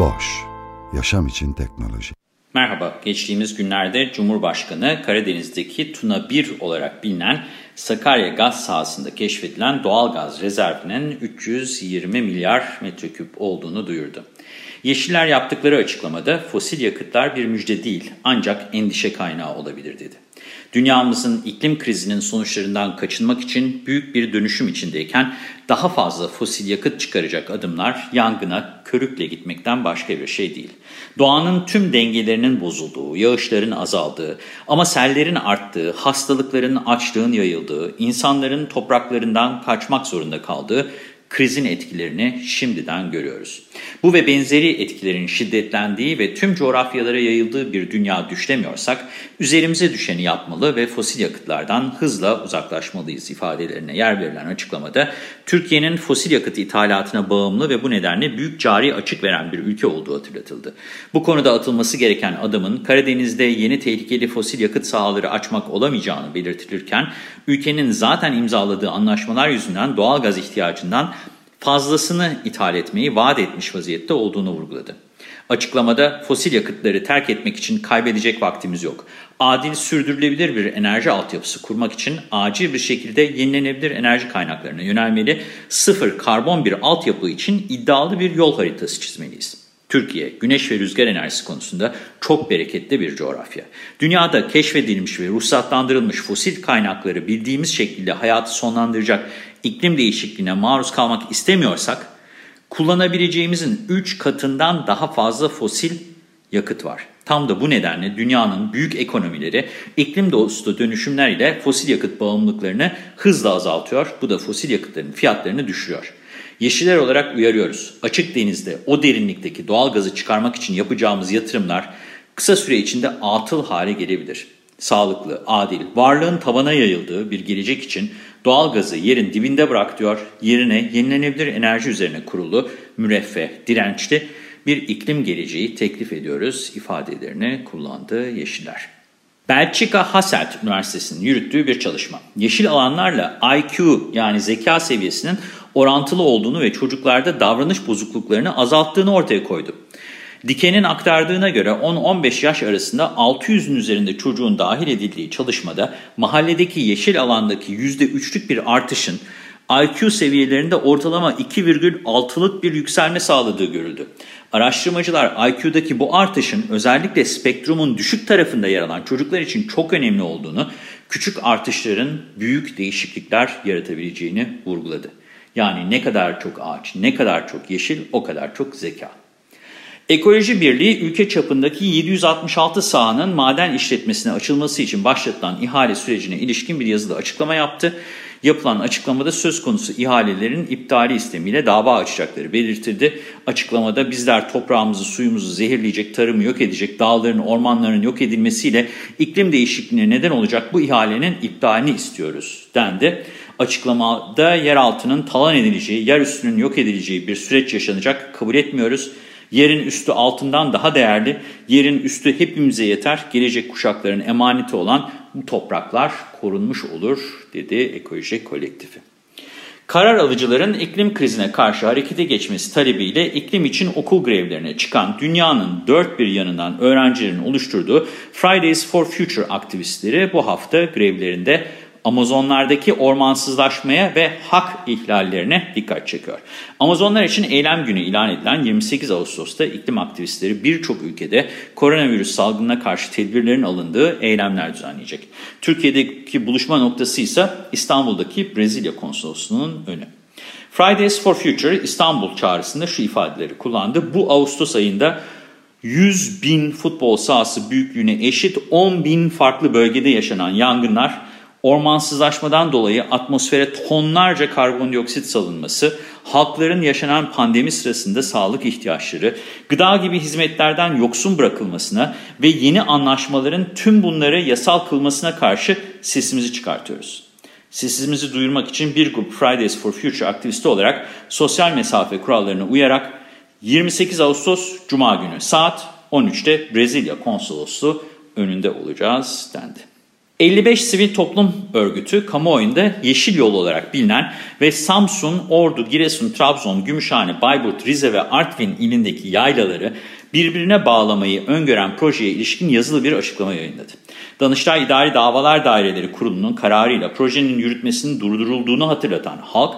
Boş, yaşam için teknoloji. Merhaba, geçtiğimiz günlerde Cumhurbaşkanı Karadeniz'deki Tuna 1 olarak bilinen Sakarya gaz sahasında keşfedilen doğal gaz rezervinin 320 milyar metreküp olduğunu duyurdu. Yeşiller yaptıkları açıklamada fosil yakıtlar bir müjde değil ancak endişe kaynağı olabilir dedi. Dünyamızın iklim krizinin sonuçlarından kaçınmak için büyük bir dönüşüm içindeyken daha fazla fosil yakıt çıkaracak adımlar yangına körükle gitmekten başka bir şey değil. Doğanın tüm dengelerinin bozulduğu, yağışların azaldığı ama sellerin arttığı, hastalıkların, açlığın yayıldığı, insanların topraklarından kaçmak zorunda kaldığı krizin etkilerini şimdiden görüyoruz. Bu ve benzeri etkilerin şiddetlendiği ve tüm coğrafyalara yayıldığı bir dünya düşlemiyorsak, üzerimize düşeni yapmalı ve fosil yakıtlardan hızla uzaklaşmalıyız ifadelerine yer verilen açıklamada, Türkiye'nin fosil yakıt ithalatına bağımlı ve bu nedenle büyük cari açık veren bir ülke olduğu hatırlatıldı. Bu konuda atılması gereken adımın Karadeniz'de yeni tehlikeli fosil yakıt sahaları açmak olamayacağını belirtilirken, ülkenin zaten imzaladığı anlaşmalar yüzünden doğal gaz ihtiyacından fazlasını ithal etmeyi vaat etmiş vaziyette olduğunu vurguladı. Açıklamada fosil yakıtları terk etmek için kaybedecek vaktimiz yok. Adil sürdürülebilir bir enerji altyapısı kurmak için acil bir şekilde yenilenebilir enerji kaynaklarına yönelmeli, sıfır karbon bir altyapı için iddialı bir yol haritası çizmeliyiz. Türkiye, güneş ve rüzgar enerjisi konusunda çok bereketli bir coğrafya. Dünyada keşfedilmiş ve ruhsatlandırılmış fosil kaynakları bildiğimiz şekilde hayatı sonlandıracak iklim değişikliğine maruz kalmak istemiyorsak, kullanabileceğimizin 3 katından daha fazla fosil yakıt var. Tam da bu nedenle dünyanın büyük ekonomileri iklim dostu dönüşümler ile fosil yakıt bağımlılıklarını hızla azaltıyor. Bu da fosil yakıtların fiyatlarını düşürüyor. Yeşiller olarak uyarıyoruz. Açık denizde o derinlikteki doğal gazı çıkarmak için yapacağımız yatırımlar kısa süre içinde atıl hale gelebilir. Sağlıklı, adil, varlığın tabana yayıldığı bir gelecek için doğal gazı yerin dibinde bırak diyor. Yerine yenilenebilir enerji üzerine kurulu, müreffeh, dirençli bir iklim geleceği teklif ediyoruz ifadelerini kullandı Yeşiller. Belçika Hasselt Üniversitesi'nin yürüttüğü bir çalışma. Yeşil alanlarla IQ yani zeka seviyesinin orantılı olduğunu ve çocuklarda davranış bozukluklarını azalttığını ortaya koydu. Diken'in aktardığına göre 10-15 yaş arasında 600'ün üzerinde çocuğun dahil edildiği çalışmada mahalledeki yeşil alandaki %3'lük bir artışın IQ seviyelerinde ortalama 2,6'lık bir yükselme sağladığı görüldü. Araştırmacılar IQ'daki bu artışın özellikle spektrumun düşük tarafında yer alan çocuklar için çok önemli olduğunu, küçük artışların büyük değişiklikler yaratabileceğini vurguladı. Yani ne kadar çok ağaç, ne kadar çok yeşil, o kadar çok zeka. Ekoloji Birliği ülke çapındaki 766 sahanın maden işletmesine açılması için başlatılan ihale sürecine ilişkin bir yazılı açıklama yaptı. Yapılan açıklamada söz konusu ihalelerin iptali istemiyle dava açacakları belirtildi. Açıklamada bizler toprağımızı, suyumuzu zehirleyecek, tarımı yok edecek, dağların, ormanların yok edilmesiyle iklim değişikliğine neden olacak bu ihalenin iptalini istiyoruz dendi. Açıklamada yeraltının talan edileceği, yer üstünün yok edileceği bir süreç yaşanacak kabul etmiyoruz. Yerin üstü altından daha değerli, yerin üstü hepimize yeter, gelecek kuşakların emaneti olan bu topraklar korunmuş olur, dedi Ekoloji Kolektifi. Karar alıcıların iklim krizine karşı harekete geçmesi talebiyle iklim için okul grevlerine çıkan dünyanın dört bir yanından öğrencilerin oluşturduğu Fridays for Future aktivistleri bu hafta grevlerinde Amazonlardaki ormansızlaşmaya ve hak ihlallerine dikkat çekiyor. Amazonlar için eylem günü ilan edilen 28 Ağustos'ta iklim aktivistleri birçok ülkede koronavirüs salgınına karşı tedbirlerin alındığı eylemler düzenleyecek. Türkiye'deki buluşma noktası ise İstanbul'daki Brezilya konsolosluğunun önü. Fridays for Future İstanbul çağrısında şu ifadeleri kullandı. Bu Ağustos ayında 100 bin futbol sahası büyüklüğüne eşit 10 bin farklı bölgede yaşanan yangınlar ormansızlaşmadan dolayı atmosfere tonlarca karbondioksit salınması, halkların yaşanan pandemi sırasında sağlık ihtiyaçları, gıda gibi hizmetlerden yoksun bırakılmasına ve yeni anlaşmaların tüm bunları yasal kılmasına karşı sesimizi çıkartıyoruz. Sesimizi duyurmak için bir grup Fridays for Future aktivisti olarak sosyal mesafe kurallarına uyarak 28 Ağustos Cuma günü saat 13'te Brezilya konsolosluğu önünde olacağız dendi. 55 sivil toplum örgütü kamuoyunda Yeşil Yol olarak bilinen ve Samsun, Ordu, Giresun, Trabzon, Gümüşhane, Bayburt, Rize ve Artvin ilindeki yaylaları birbirine bağlamayı öngören projeye ilişkin yazılı bir açıklama yayınladı. Danıştay İdari Davalar Daireleri Kurulu'nun kararıyla projenin yürütmesinin durdurulduğunu hatırlatan halk,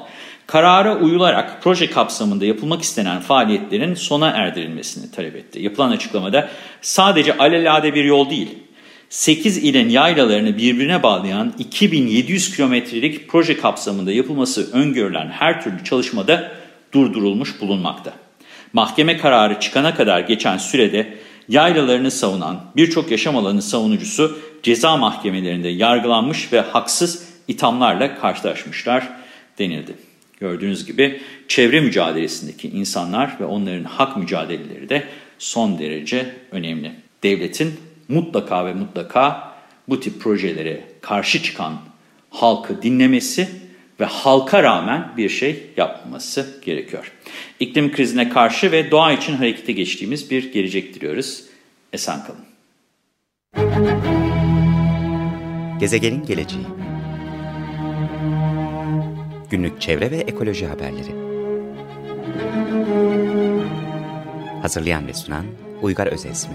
karara uyularak proje kapsamında yapılmak istenen faaliyetlerin sona erdirilmesini talep etti. Yapılan açıklamada sadece alelade bir yol değil, 8 ilin yaylalarını birbirine bağlayan 2700 kilometrelik proje kapsamında yapılması öngörülen her türlü çalışmada durdurulmuş bulunmakta. Mahkeme kararı çıkana kadar geçen sürede yaylalarını savunan birçok yaşam alanı savunucusu ceza mahkemelerinde yargılanmış ve haksız ithamlarla karşılaşmışlar denildi. Gördüğünüz gibi çevre mücadelesindeki insanlar ve onların hak mücadeleleri de son derece önemli. Devletin mutlaka ve mutlaka bu tip projelere karşı çıkan halkı dinlemesi ve halka rağmen bir şey yapmaması gerekiyor. İklim krizine karşı ve doğa için harekete geçtiğimiz bir gelecek diliyoruz. Esen kalın. Gezegenin geleceği Günlük çevre ve ekoloji haberleri Hazırlayan ve sunan Uygar Özesmi